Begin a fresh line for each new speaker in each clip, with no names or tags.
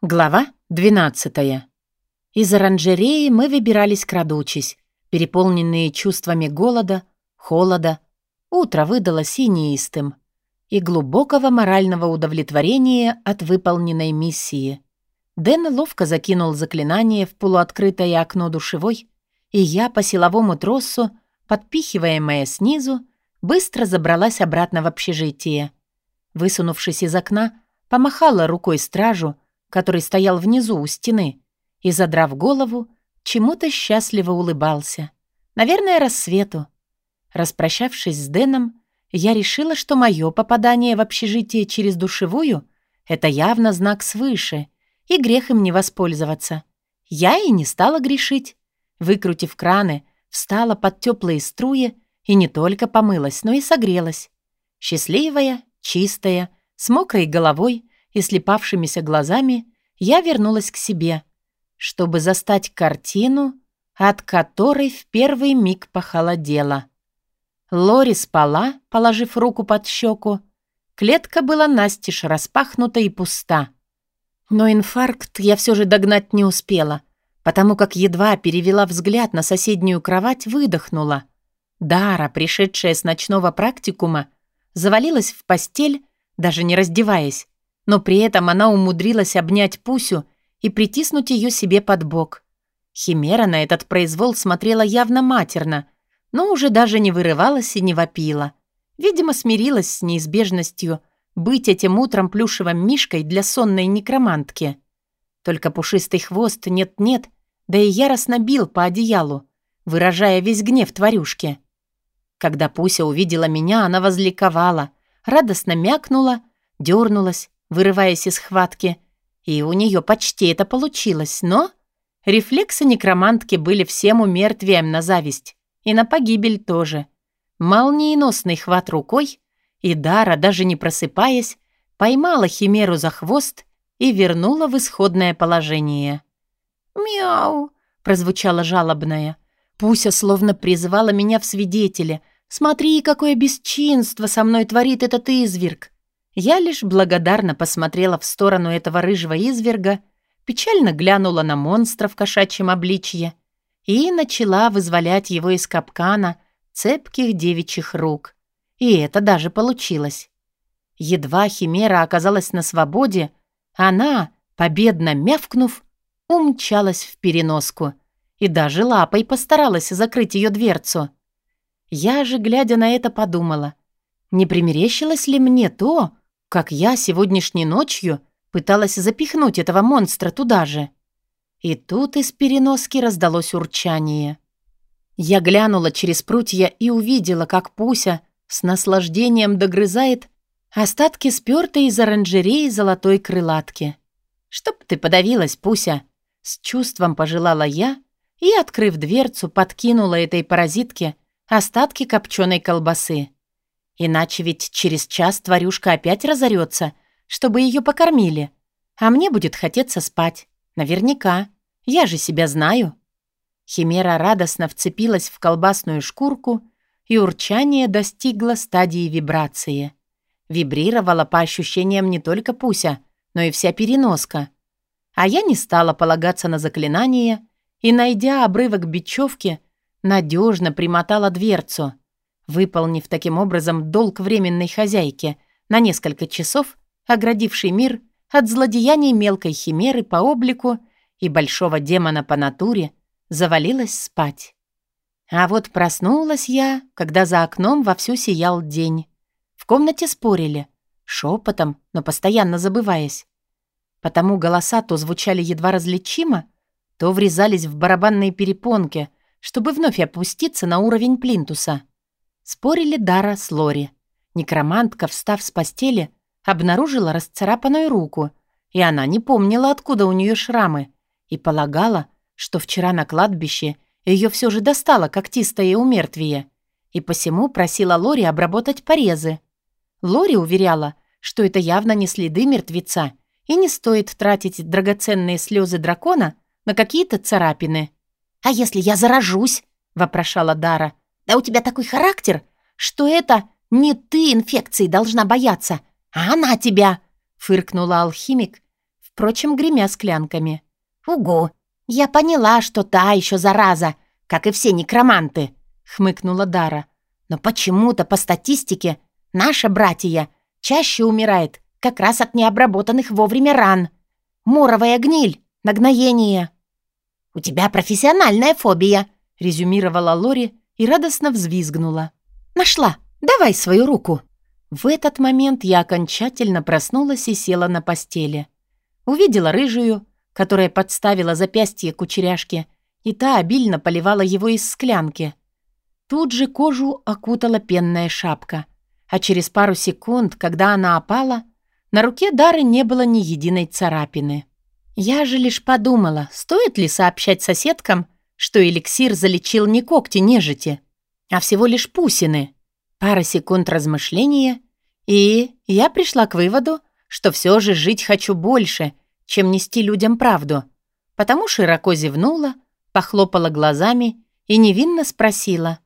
Глава 12. Из оранжереи мы выбирались крадучись, переполненные чувствами голода, холода. Утро выдало синеистым и глубокого морального удовлетворения от выполненной миссии. Дэн ловко закинул заклинание в полуоткрытое окно душевой, и я по силовому тросу, подпихиваемая снизу, быстро забралась обратно в общежитие. Высунувшись из окна, помахала рукой стражу, который стоял внизу у стены, и, задрав голову, чему-то счастливо улыбался. Наверное, рассвету. Распрощавшись с Дэном, я решила, что мое попадание в общежитие через душевую — это явно знак свыше, и грех им не воспользоваться. Я и не стала грешить. Выкрутив краны, встала под теплые струи и не только помылась, но и согрелась. Счастливая, чистая, с мокрой головой и слепавшимися глазами я вернулась к себе, чтобы застать картину, от которой в первый миг похолодело. Лори спала, положив руку под щеку. Клетка была настежь распахнута и пуста. Но инфаркт я все же догнать не успела, потому как едва перевела взгляд на соседнюю кровать, выдохнула. Дара, пришедшая с ночного практикума, завалилась в постель, даже не раздеваясь, но при этом она умудрилась обнять Пусю и притиснуть ее себе под бок. Химера на этот произвол смотрела явно матерно, но уже даже не вырывалась и не вопила. Видимо, смирилась с неизбежностью быть этим утром плюшевым мишкой для сонной некромантки. Только пушистый хвост нет-нет, да и яростно бил по одеялу, выражая весь гнев тварюшки. Когда Пуся увидела меня, она возликовала, радостно мякнула, дернулась, вырываясь из схватки, и у нее почти это получилось, но... Рефлексы некромантки были всем умертвием на зависть, и на погибель тоже. Молниеносный хват рукой, и Дара, даже не просыпаясь, поймала Химеру за хвост и вернула в исходное положение. «Мяу!» — прозвучало жалобное. Пуся словно призывала меня в свидетели. «Смотри, какое бесчинство со мной творит этот изверг!» Я лишь благодарно посмотрела в сторону этого рыжего изверга, печально глянула на монстра в кошачьем обличье и начала вызволять его из капкана цепких девичьих рук. И это даже получилось. Едва Химера оказалась на свободе, она, победно мявкнув, умчалась в переноску и даже лапой постаралась закрыть ее дверцу. Я же, глядя на это, подумала, не примерещилось ли мне то, как я сегодняшней ночью пыталась запихнуть этого монстра туда же. И тут из переноски раздалось урчание. Я глянула через прутья и увидела, как Пуся с наслаждением догрызает остатки спёртой из оранжереи золотой крылатки. «Чтоб ты подавилась, Пуся!» С чувством пожелала я и, открыв дверцу, подкинула этой паразитке остатки копченой колбасы. Иначе ведь через час тварюшка опять разорется, чтобы ее покормили. А мне будет хотеться спать. Наверняка. Я же себя знаю. Химера радостно вцепилась в колбасную шкурку, и урчание достигло стадии вибрации. Вибрировала по ощущениям не только Пуся, но и вся переноска. А я не стала полагаться на заклинание и, найдя обрывок бечевки, надежно примотала дверцу — выполнив таким образом долг временной хозяйки на несколько часов, оградивший мир от злодеяний мелкой химеры по облику и большого демона по натуре, завалилась спать. А вот проснулась я, когда за окном вовсю сиял день. В комнате спорили, шепотом, но постоянно забываясь. Потому голоса то звучали едва различимо, то врезались в барабанные перепонки, чтобы вновь опуститься на уровень плинтуса. Спорили Дара с Лори. Некромантка, встав с постели, обнаружила расцарапанную руку, и она не помнила, откуда у нее шрамы, и полагала, что вчера на кладбище ее все же достало когтистое умертвие, и посему просила Лори обработать порезы. Лори уверяла, что это явно не следы мертвеца, и не стоит тратить драгоценные слезы дракона на какие-то царапины. «А если я заражусь?» — вопрошала Дара. Да у тебя такой характер, что это не ты инфекции должна бояться, а она тебя!» — фыркнула алхимик, впрочем, гремя склянками.
«Угу, я поняла, что та еще зараза, как и все некроманты», — хмыкнула Дара. «Но почему-то по статистике наша братья чаще умирает как раз от необработанных вовремя ран. Моровая гниль, нагноение». «У тебя профессиональная фобия», — резюмировала Лори и радостно взвизгнула. «Нашла! Давай свою руку!» В этот момент я окончательно проснулась и села на постели. Увидела рыжую, которая подставила запястье кучеряшке, и та обильно поливала его из склянки. Тут же кожу окутала пенная шапка, а через пару секунд, когда она опала, на руке Дары не было ни единой царапины. Я же лишь подумала, стоит ли сообщать соседкам, что эликсир залечил не когти нежити, а всего лишь пусины. Пара секунд размышления, и я пришла к выводу, что все же жить хочу больше, чем нести людям правду. Потому широко зевнула, похлопала глазами и невинно спросила,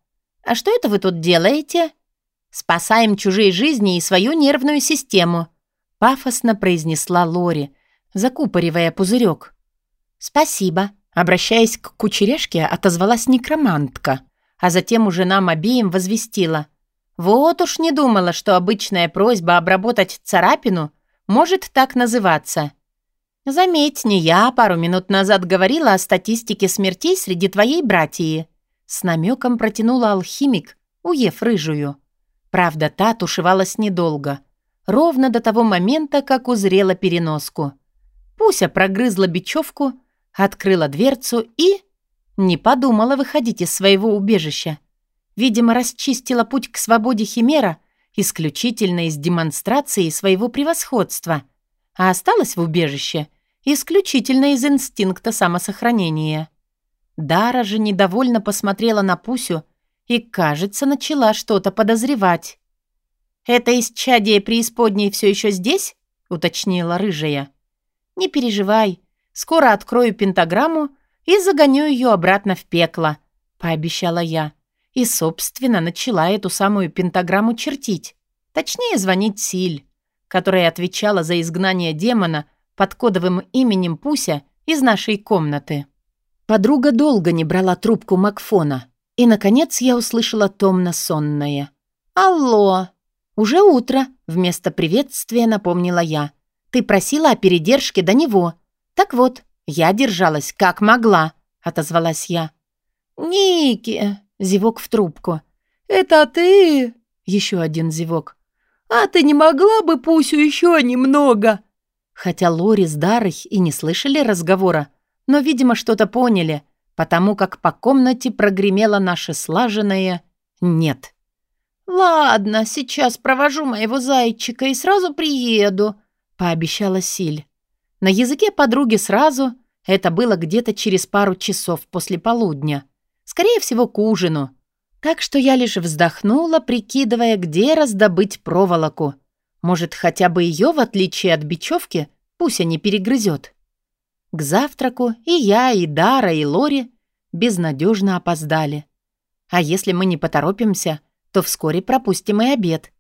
«А что это вы тут делаете?» «Спасаем чужие жизни и свою нервную систему», пафосно произнесла Лори, закупоривая пузырек. «Спасибо», обращаясь к кучеряшке, отозвалась некромантка, а затем уже нам обеим возвестила. «Вот уж не думала, что обычная просьба обработать царапину может так называться». «Заметь, не я пару минут назад говорила о статистике смертей среди твоей братьи». С намеком протянула алхимик, уев рыжую. Правда, та тушевалась недолго. Ровно до того момента, как узрела переноску. Пуся прогрызла бечевку, открыла дверцу и... Не подумала выходить из своего убежища. Видимо, расчистила путь к свободе Химера исключительно из демонстрации своего превосходства, а осталась в убежище исключительно из инстинкта самосохранения. Дара же недовольно посмотрела на Пусю и, кажется, начала что-то подозревать. «Это исчадие преисподней все еще здесь?» — уточнила рыжая. «Не переживай, скоро открою пентаграмму и загоню ее обратно в пекло», — пообещала я. И, собственно, начала эту самую пентаграмму чертить. Точнее, звонить Силь, которая отвечала за изгнание демона под кодовым именем Пуся из нашей комнаты. Подруга долго не брала трубку Макфона, и, наконец, я услышала томно-сонное. «Алло!» «Уже утро», — вместо приветствия напомнила я. «Ты просила о передержке до него. Так вот, я держалась как могла», — отозвалась я. «Ники!» — зевок в трубку. «Это ты?» — еще один зевок. «А ты не могла бы Пусю еще немного?» Хотя Лори с Дарой и не слышали разговора, но, видимо, что-то поняли, потому как по комнате прогремело наше слаженное «нет». «Ладно, сейчас провожу моего зайчика и сразу приеду», — пообещала Силь. На языке подруги сразу это было где-то через пару часов после полудня. Скорее всего, к ужину. Так что я лишь вздохнула, прикидывая, где раздобыть проволоку. Может, хотя бы ее, в отличие от бечевки, Пуся не перегрызет. К завтраку и я, и Дара, и Лори безнадежно опоздали. А если мы не поторопимся — то вскоре пропустим и обед.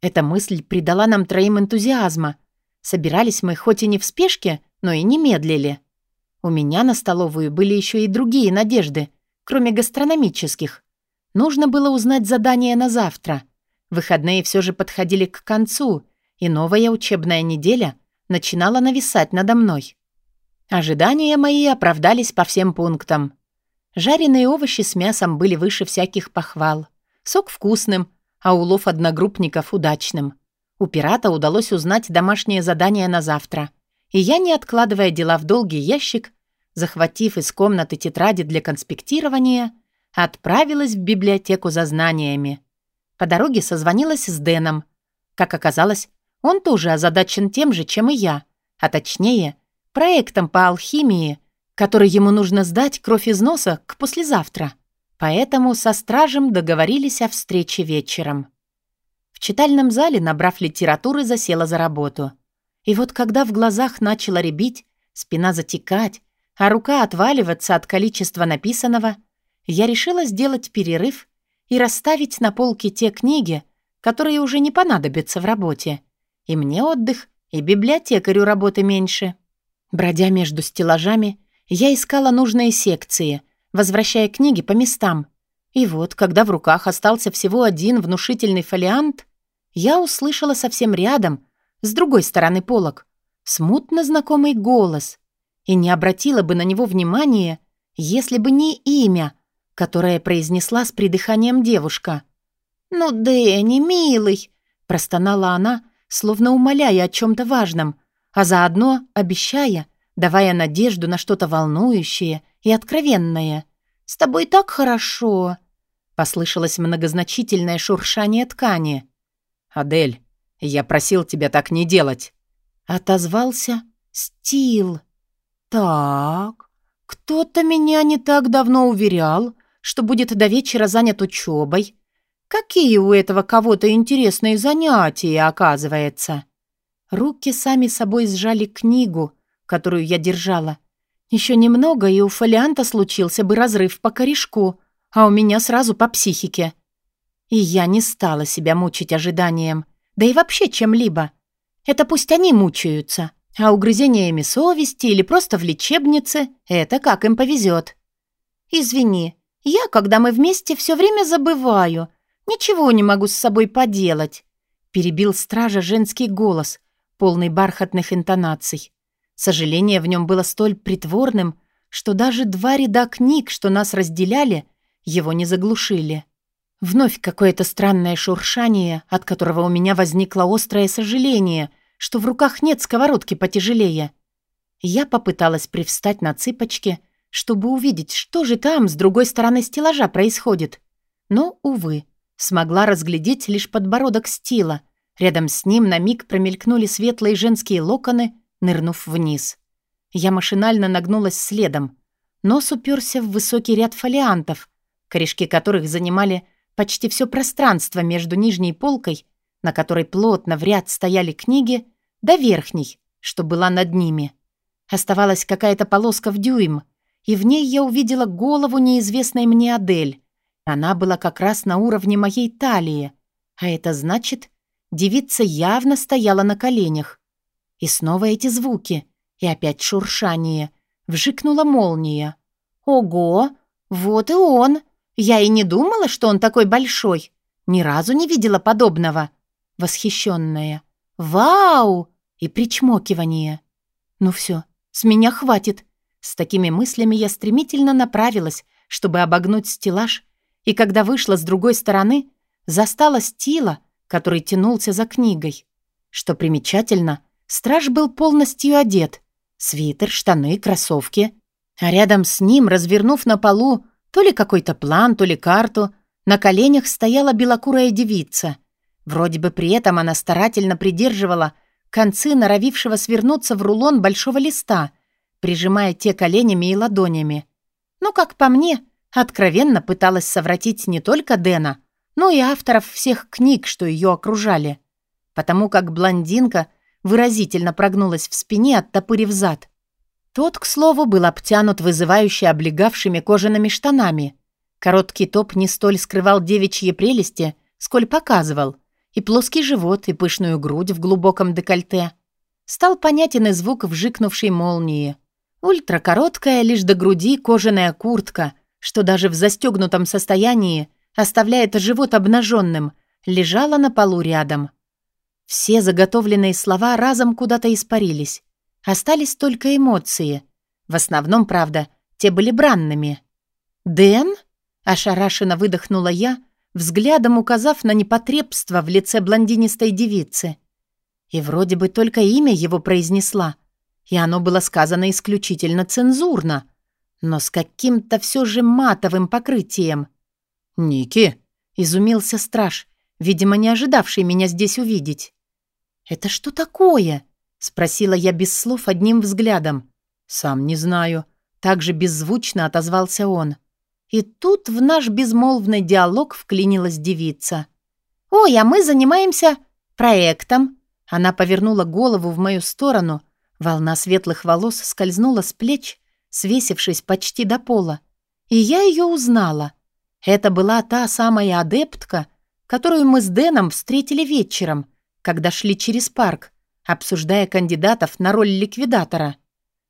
Эта мысль придала нам троим энтузиазма. Собирались мы хоть и не в спешке, но и не медлили. У меня на столовую были еще и другие надежды, кроме гастрономических. Нужно было узнать задание на завтра. Выходные все же подходили к концу, и новая учебная неделя начинала нависать надо мной. Ожидания мои оправдались по всем пунктам. Жареные овощи с мясом были выше всяких похвал. Сок вкусным, а улов одногруппников удачным. У пирата удалось узнать домашнее задание на завтра. И я, не откладывая дела в долгий ящик, захватив из комнаты тетради для конспектирования, отправилась в библиотеку за знаниями. По дороге созвонилась с Дэном. Как оказалось, он тоже озадачен тем же, чем и я, а точнее, проектом по алхимии, который ему нужно сдать кровь из носа к послезавтра. Поэтому со стражем договорились о встрече вечером. Читальном зале, набрав литературы, засела за работу. И вот когда в глазах начала рябить, спина затекать, а рука отваливаться от количества написанного, я решила сделать перерыв и расставить на полке те книги, которые уже не понадобятся в работе. И мне отдых, и библиотекарю работы меньше.
Бродя между стеллажами, я искала нужные секции, возвращая книги по местам. И вот, когда в руках остался всего один внушительный фолиант, я услышала совсем рядом, с другой стороны полок, смутно знакомый голос и не обратила бы на него внимания, если бы не имя, которое произнесла с придыханием девушка. «Ну, Дэнни, милый!» — простонала она, словно умоляя о чем-то важном, а заодно обещая, давая надежду на что-то волнующее и откровенное. «С тобой так хорошо!» Послышалось многозначительное шуршание ткани.
«Адель, я просил тебя так не делать!»
Отозвался Стил. «Так, кто-то меня не так давно уверял, что будет до вечера занят учебой. Какие у этого кого-то интересные занятия, оказывается?» Руки сами собой сжали книгу, которую я держала. Еще немного, и у фолианта случился бы разрыв по корешку, а у меня сразу по психике. И я не стала себя мучить ожиданием, да и вообще чем-либо. Это пусть они мучаются, а угрызениями совести или просто в лечебнице — это как им повезет. «Извини, я, когда мы вместе, все время забываю. Ничего не могу с собой поделать», — перебил стража женский голос, полный бархатных интонаций. Сожаление в нем было столь притворным, что даже два ряда книг, что нас разделяли, его не заглушили. Вновь какое-то странное шуршание, от которого у меня возникло острое сожаление, что в руках нет сковородки потяжелее. Я попыталась привстать на цыпочки, чтобы увидеть, что же там с другой стороны стеллажа происходит. Но, увы, смогла разглядеть лишь подбородок стила — Рядом с ним на миг промелькнули светлые женские локоны, нырнув вниз. Я машинально нагнулась следом. Нос уперся в высокий ряд фолиантов, корешки которых занимали почти все пространство между нижней полкой, на которой плотно в ряд стояли книги, до верхней, что была над ними. Оставалась какая-то полоска в дюйм, и в ней я увидела голову неизвестной мне Адель. Она была как раз на уровне моей талии, а это значит, Девица явно стояла на коленях. И снова эти звуки. И опять шуршание. Вжикнула молния. «Ого! Вот и он! Я и не думала, что он такой большой. Ни разу не видела подобного». Восхищенная. «Вау!» И причмокивание. «Ну все, с меня хватит». С такими мыслями я стремительно направилась, чтобы обогнуть стеллаж, и когда вышла с другой стороны, застала Стила, который тянулся за книгой. Что примечательно, страж был полностью одет. Свитер, штаны, кроссовки. А рядом с ним, развернув на полу то ли какой-то план, то ли карту, на коленях стояла белокурая девица. Вроде бы при этом она старательно придерживала концы норовившего свернуться в рулон большого листа, прижимая те коленями и ладонями. Но, как по мне, откровенно пыталась совратить не только Дэна, но и авторов всех книг, что ее окружали, потому как блондинка выразительно прогнулась в спине, оттопырив зад. Тот, к слову, был обтянут вызывающе облегавшими кожаными штанами. Короткий топ не столь скрывал девичьи прелести, сколь показывал, и плоский живот, и пышную грудь в глубоком декольте. Стал понятен и звук вжикнувшей молнии. Ультракороткая, лишь до груди кожаная куртка, что даже в застегнутом состоянии оставляя живот обнаженным, лежала на полу рядом. Все заготовленные слова разом куда-то испарились. Остались только эмоции. В основном, правда, те были бранными. «Дэн?» — ошарашенно выдохнула я, взглядом указав на непотребство в лице блондинистой девицы. И вроде бы только имя его произнесла, и оно было сказано исключительно цензурно, но с каким-то все же матовым покрытием.
«Ники!»
— изумился страж, видимо, не ожидавший меня здесь увидеть. «Это что такое?» — спросила я без слов одним взглядом. «Сам не знаю». Так же беззвучно отозвался он. И тут в наш безмолвный диалог вклинилась девица. «Ой, а мы занимаемся проектом». Она повернула голову в мою сторону. Волна светлых волос скользнула с плеч, свесившись почти до пола. И я ее узнала — это была та самая адептка, которую мы с Дэном встретили вечером, когда шли через парк, обсуждая кандидатов на роль ликвидатора.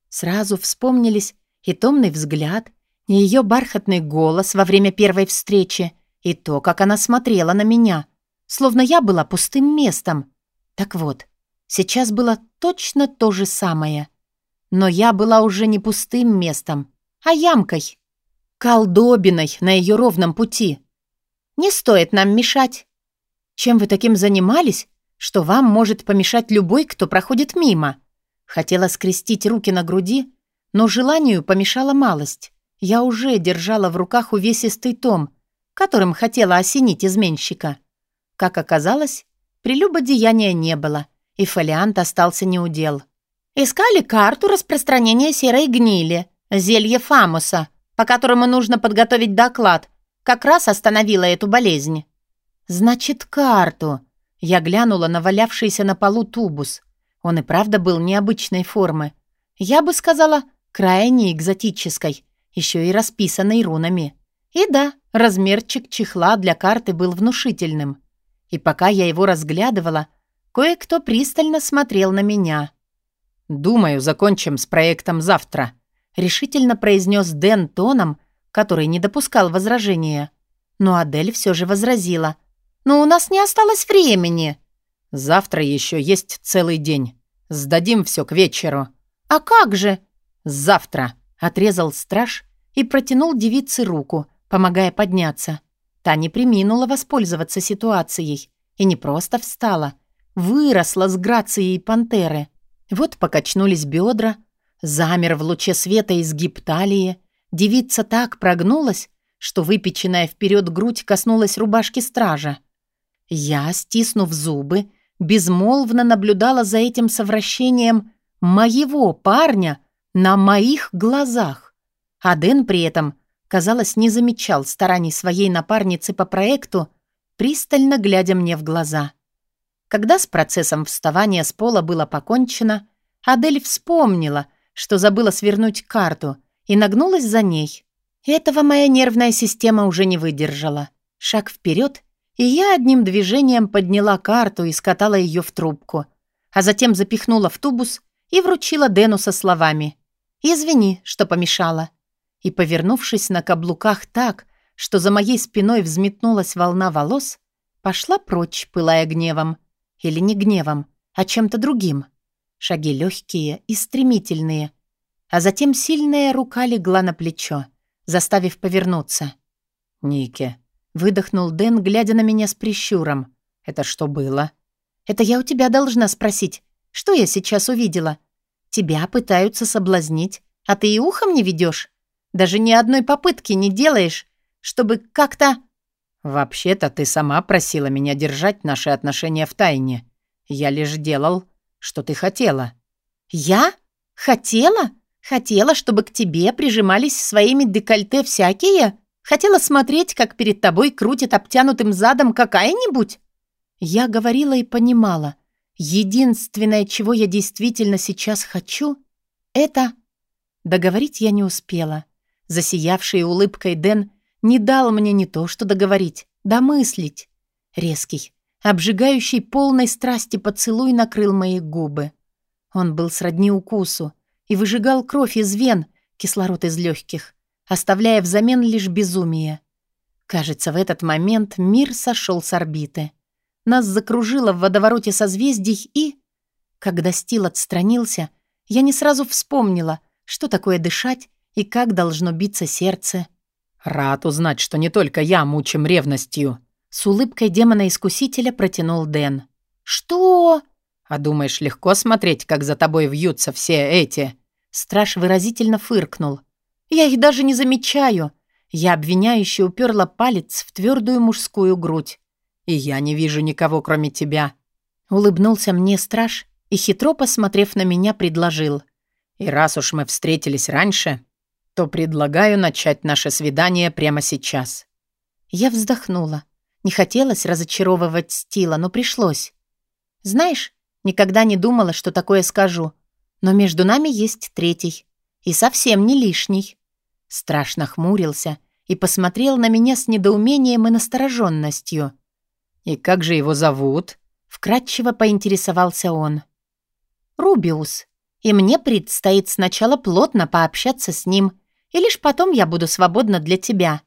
Сразу вспомнились и томный взгляд, и ее бархатный голос во время первой встречи, и то, как она смотрела на меня, словно я была пустым местом. Так вот, сейчас было точно то же самое. Но я была уже не пустым местом, а ямкой. Колдобиной на ее ровном пути. Не стоит нам мешать. Чем вы таким занимались, что вам может помешать любой, кто проходит мимо? Хотела скрестить руки на груди, но желанию помешала малость. Я уже держала в руках увесистый том, которым хотела осенить изменщика. Как оказалось, прелюбодеяния не было, и фолиант остался неудел. Искали карту распространения серой гнили, зелье Фамуса, по которому нужно подготовить доклад. Как раз остановила эту болезнь. «Значит, карту». Я глянула на валявшийся на полу тубус. Он и правда был необычной формы. Я бы сказала, крайне экзотической, еще и расписанной рунами. И да, размерчик чехла для карты был внушительным. И пока я его разглядывала, кое-кто пристально смотрел на меня.
«Думаю, закончим с проектом завтра», —
решительно произнес Дэн тоном, который не допускал возражения. Но Адель все же возразила. «Но у нас не осталось времени».
«Завтра еще есть целый день. Сдадим все к вечеру».
«А как же?»
«Завтра», —
отрезал страж и протянул девице руку, помогая подняться. Та не приминула воспользоваться ситуацией и не просто встала, выросла с грацией пантеры. Вот покачнулись бедра, замер в луче света изгиб талии, девица так прогнулась, что выпеченная вперед грудь коснулась рубашки стража. Я, стиснув зубы, безмолвно наблюдала за этим совращением моего парня на моих глазах. А при этом, казалось, не замечал стараний своей напарницы по проекту, пристально глядя мне в глаза. Когда с процессом вставания с пола было покончено, Адель вспомнила, что забыла свернуть карту, и нагнулась за ней. Этого моя нервная система уже не выдержала. Шаг вперед, и я одним движением подняла карту и скатала ее в трубку, а затем запихнула в тубус и вручила Дэну со словами «Извини, что помешала». И, повернувшись на каблуках так, что за моей спиной взметнулась волна волос, пошла прочь, пылая гневом. Или не гневом, а чем-то другим. Шаги легкие и стремительные. А затем сильная рука легла на плечо, заставив повернуться.
«Ники», —
выдохнул Дэн, глядя на меня с прищуром.
«Это что было?»
«Это я у тебя должна спросить. Что я сейчас увидела? Тебя пытаются соблазнить, а ты и ухом не ведешь? Даже ни одной попытки не делаешь, чтобы как-то...»
«Вообще-то ты сама просила меня держать наши отношения в тайне. Я лишь делал, что ты хотела».
«Я? Хотела? Хотела, чтобы к тебе прижимались своими декольте всякие? Хотела смотреть, как перед тобой крутит обтянутым задом какая-нибудь?» Я говорила и понимала. Единственное, чего я действительно сейчас хочу, это... Договорить я не успела. Засиявший улыбкой Дэн не дал мне не то что договорить, домыслить. Резкий, обжигающий полной страсти поцелуй накрыл мои губы. Он был сродни укусу и выжигал кровь из вен, кислород из легких, оставляя взамен лишь безумие. Кажется, в этот момент мир сошел с орбиты. Нас закружило в водовороте созвездий и... Когда Стил отстранился, я не сразу вспомнила, что такое дышать и как должно биться сердце.
«Рад узнать, что не только я мучим ревностью», —
с улыбкой демона-искусителя протянул Дэн. «Что?»
«А думаешь, легко смотреть, как за тобой вьются все эти?»
Страж выразительно фыркнул. «Я их даже не замечаю». Я обвиняюще уперла палец в твердую мужскую грудь.
«И я не вижу никого, кроме тебя».
Улыбнулся мне страж и, хитро посмотрев на меня, предложил.
«И раз уж мы встретились раньше, то предлагаю начать наше свидание прямо сейчас».
Я вздохнула. Не хотелось разочаровывать Стила, но пришлось. «Знаешь, никогда не думала, что такое скажу. Но между нами есть третий. И совсем не лишний». Страшно хмурился и посмотрел на меня с недоумением и настороженностью.
«И как же его зовут?»
Вкратчиво поинтересовался он. «Рубиус.
и мне предстоит сначала плотно пообщаться с ним, и лишь потом я буду свободна для тебя».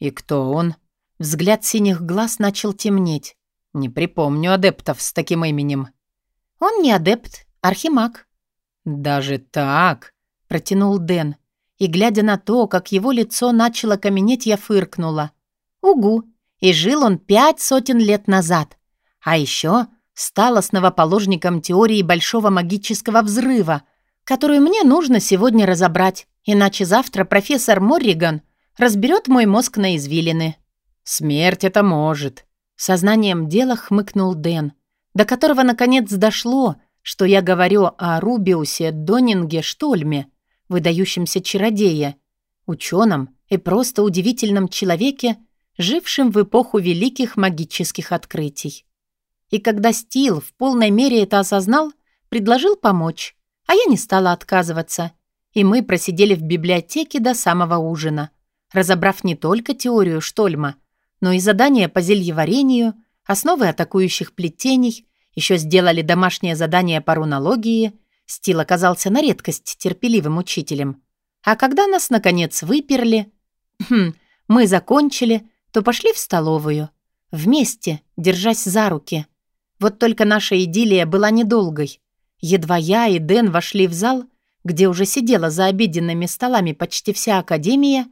«И кто он?» Взгляд синих глаз начал темнеть. «Не припомню адептов с таким именем».
«Он не адепт, архимаг».
«Даже так?» — протянул Дэн.
И, глядя на то, как его лицо начало каменеть, я фыркнула. «Угу, и жил он пять сотен лет назад. А еще стал основоположником теории большого магического взрыва, которую мне нужно сегодня разобрать, иначе завтра профессор Морриган разберет мой мозг на извилины.
«Смерть это может», —
сознанием дела хмыкнул Дэн, до которого наконец дошло, что я говорю о Рубиусе Донинге Штольме, выдающемся чародее, ученом и просто удивительном человеке, жившем в эпоху великих магических открытий. И когда Стил в полной мере это осознал, предложил помочь, а я не стала отказываться. И мы просидели в библиотеке до самого ужина, разобрав не только теорию Штольма, но и задания по зельеварению, основы атакующих плетений, еще сделали домашнее задание по рунологии. Стил оказался на редкость терпеливым учителем. А когда нас, наконец, выперли, хм, мы закончили, то пошли в столовую. Вместе, держась за руки. Вот только наша идиллия была недолгой. Едва я и Дэн вошли в зал, где уже сидела за обеденными столами почти вся академия,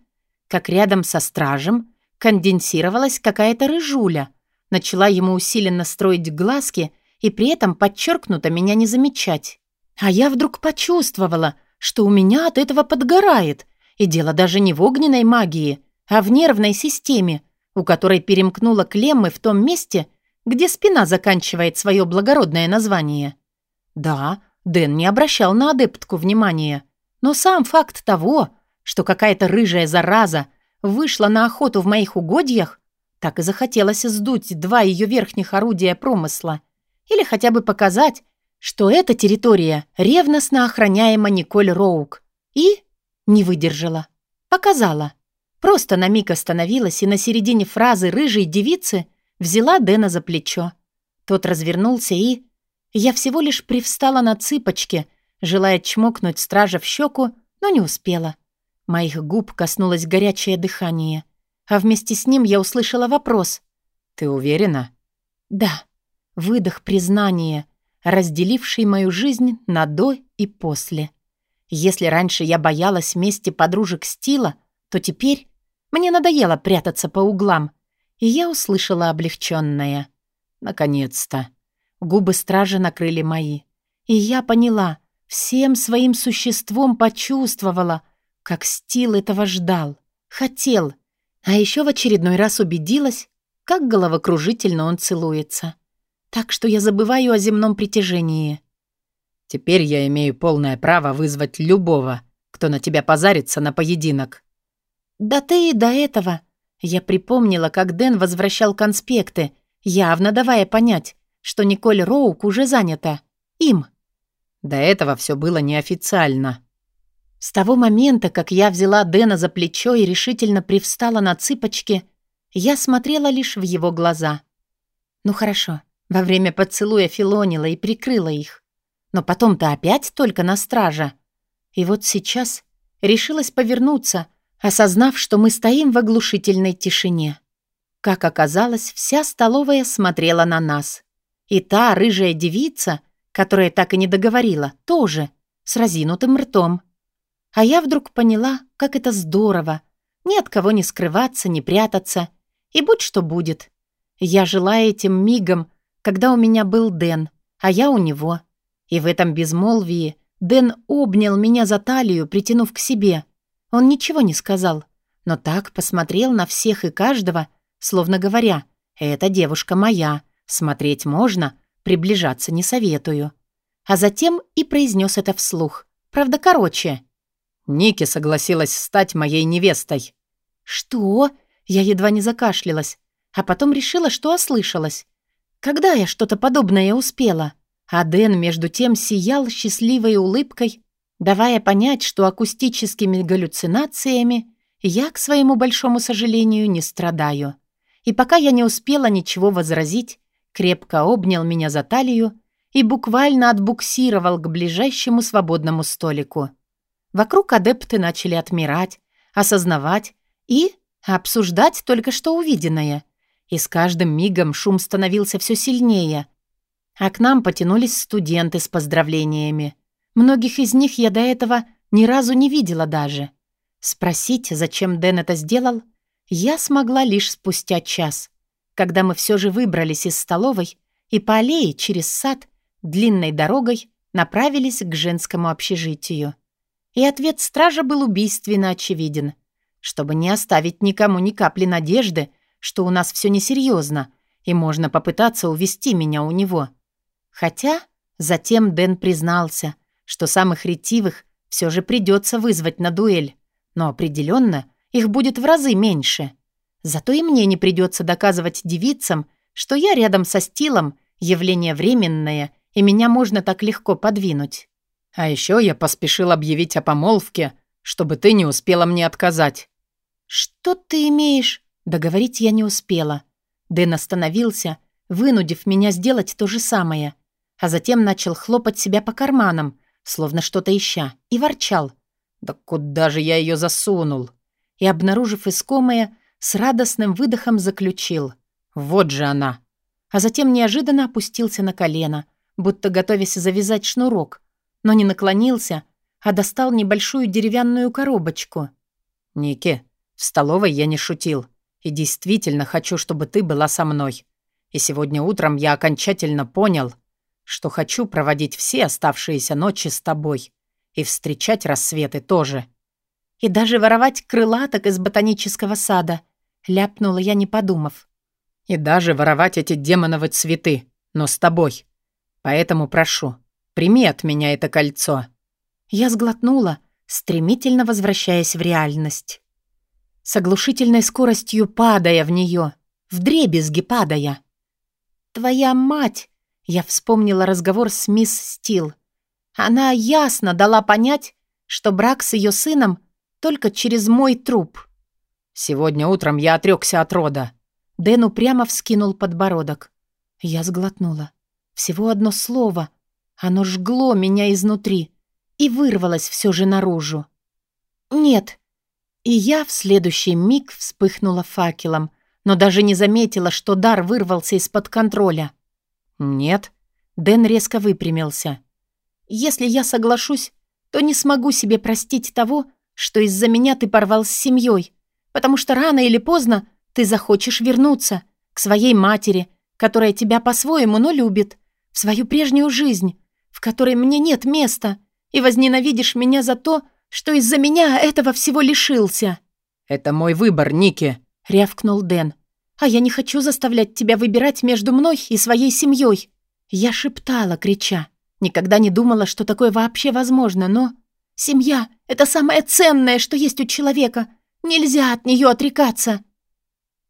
как рядом со стражем конденсировалась какая-то рыжуля, начала ему усиленно строить глазки и при этом подчеркнуто меня не замечать. А я вдруг почувствовала, что у меня от этого подгорает, и дело даже не в огненной магии, а в нервной системе, у которой перемкнула клеммы в том месте, где спина заканчивает свое благородное название. Да, Дэн не обращал на адептку внимания, но сам факт того, что какая-то рыжая зараза вышла на охоту в моих угодьях, так и захотелось сдуть два ее верхних орудия промысла. Или хотя бы показать, что эта территория ревностно охраняема Николь Роук. И не выдержала. Показала. Просто на миг остановилась и на середине фразы рыжей девицы взяла Дэна за плечо. Тот развернулся и... Я всего лишь привстала на цыпочки, желая чмокнуть стража в щеку, но не успела. Моих губ коснулось горячее дыхание, а вместе с ним я услышала вопрос.
«Ты уверена?»
«Да». Выдох признания, разделивший мою жизнь на «до» и «после». Если раньше я боялась мести подружек Стила, то теперь мне надоело прятаться по углам, и я услышала облегченное. Наконец-то. Губы стража накрыли мои. И я поняла, всем своим существом почувствовала, как Стил этого ждал, хотел, а еще в очередной раз убедилась, как головокружительно он целуется. Так что я забываю о земном притяжении.
Теперь я имею полное право вызвать любого, кто на тебя позарится на поединок.
«Да ты и до этого...» Я припомнила, как Дэн возвращал конспекты, явно давая понять, что Николь Роук уже занята. Им.
До этого все было неофициально.
С того момента, как я взяла Дэна за плечо и решительно привстала на цыпочки, я смотрела лишь в его глаза. Ну хорошо, во время поцелуя филонила и прикрыла их. Но потом-то опять только на стража. И вот сейчас решилась повернуться, осознав, что мы стоим в оглушительной тишине. Как оказалось, вся столовая смотрела на нас. И та рыжая девица, которая так и не договорила, тоже, с разинутым ртом. А я вдруг поняла, как это здорово. Ни от кого не скрываться, не прятаться. И будь что будет. Я жила этим мигом, когда у меня был Дэн, а я у него. И в этом безмолвии Дэн обнял меня за талию, притянув к себе — он ничего не сказал, но так посмотрел на всех и каждого, словно говоря, «Эта девушка моя, смотреть можно, приближаться не советую». А затем и произнес это вслух. Правда, короче.
Ники согласилась стать моей невестой.
«Что?» Я едва не закашлялась, а потом решила, что ослышалась. Когда я что-то подобное успела? А Дэн, между тем, сиял счастливой улыбкой давая понять, что акустическими галлюцинациями я, к своему большому сожалению, не страдаю. И пока я не успела ничего возразить, крепко обнял меня за талию
и буквально отбуксировал к ближайшему свободному столику. Вокруг адепты начали отмирать, осознавать и обсуждать только что увиденное. И с каждым мигом шум становился все сильнее. А к нам потянулись студенты с поздравлениями. Многих из них я до этого ни разу не видела даже. Спросить, зачем Дэн это сделал, я смогла лишь спустя час, когда мы все же выбрались из столовой и по аллее через сад длинной дорогой направились к женскому общежитию. И ответ стража был убийственно очевиден. Чтобы не оставить никому ни капли надежды, что у нас все несерьезно, и можно попытаться увести меня у него. Хотя затем Дэн признался, что самых ретивых все же придется вызвать на дуэль, но определенно их будет в разы меньше. Зато и мне не придется доказывать девицам, что я рядом со стилом явление временное, и меня можно так легко подвинуть.
А еще я поспешил объявить о помолвке, чтобы ты не успела мне отказать.
Что ты имеешь? Договорить я не успела. Дэн остановился, вынудив меня сделать то же самое, а затем начал хлопать себя по карманам, словно что-то ища, и ворчал.
«Да куда же я ее засунул?»
И, обнаружив искомое, с радостным выдохом заключил.
«Вот же она!»
А затем неожиданно опустился на колено, будто готовясь завязать шнурок, но не наклонился, а достал небольшую деревянную коробочку.
«Ники, в столовой я не шутил, и действительно хочу, чтобы ты была со мной. И сегодня утром я окончательно понял, что хочу проводить все оставшиеся ночи с тобой и встречать рассветы тоже».
«И даже воровать крылаток из ботанического сада», — ляпнула я, не подумав.
«И даже воровать эти демоновы цветы, но с тобой. Поэтому прошу, Прими от меня это кольцо».
Я сглотнула, стремительно возвращаясь в реальность. С оглушительной скоростью падая в нее, в дребезги падая. «Твоя мать!» — я вспомнила разговор с мисс Стил. Она ясно дала понять, что брак с ее сыном только через мой труп.
«Сегодня утром я отрекся от рода».
Дэн упрямо вскинул подбородок. Я сглотнула. Всего одно слово, оно жгло меня изнутри и вырвалось все же наружу. «Нет». И я в следующий миг вспыхнула факелом, но даже не заметила, что дар вырвался из-под контроля.
«Нет».
Дэн резко выпрямился. «Если я соглашусь, то не смогу себе простить того, что из-за меня ты порвал с семьей, потому что рано или поздно ты захочешь вернуться к своей матери, которая тебя по-своему, но любит, в свою прежнюю жизнь, в которой мне нет места, и возненавидишь меня за то, что из-за меня этого всего лишился».
«Это мой выбор, Ники», —
рявкнул Дэн. «А я не хочу заставлять тебя выбирать между мной и своей семьей». Я шептала, крича. Никогда не думала, что такое вообще возможно, но... Семья — это самое ценное, что есть у человека. Нельзя от нее отрекаться.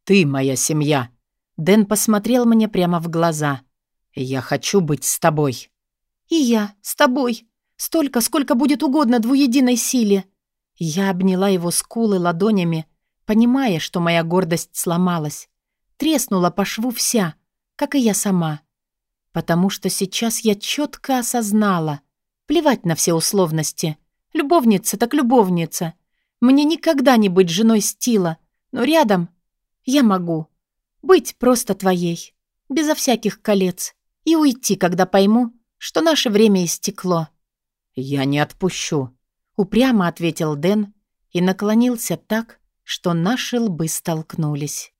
«Ты моя семья», — Дэн посмотрел мне прямо в глаза. «Я хочу быть с тобой».
«И я с тобой. Столько, сколько будет угодно двуединой силе». Я обняла его скулы ладонями, понимая, что моя гордость сломалась. Треснула по шву вся, как и я сама. Потому что сейчас я четко осознала. Плевать на все условности. Любовница так любовница. Мне никогда не быть женой Стила, но рядом я могу. Быть просто твоей, безо всяких колец, и уйти, когда пойму, что наше время истекло».
«Я не отпущу», —
упрямо ответил Дэн и наклонился так, что наши лбы столкнулись.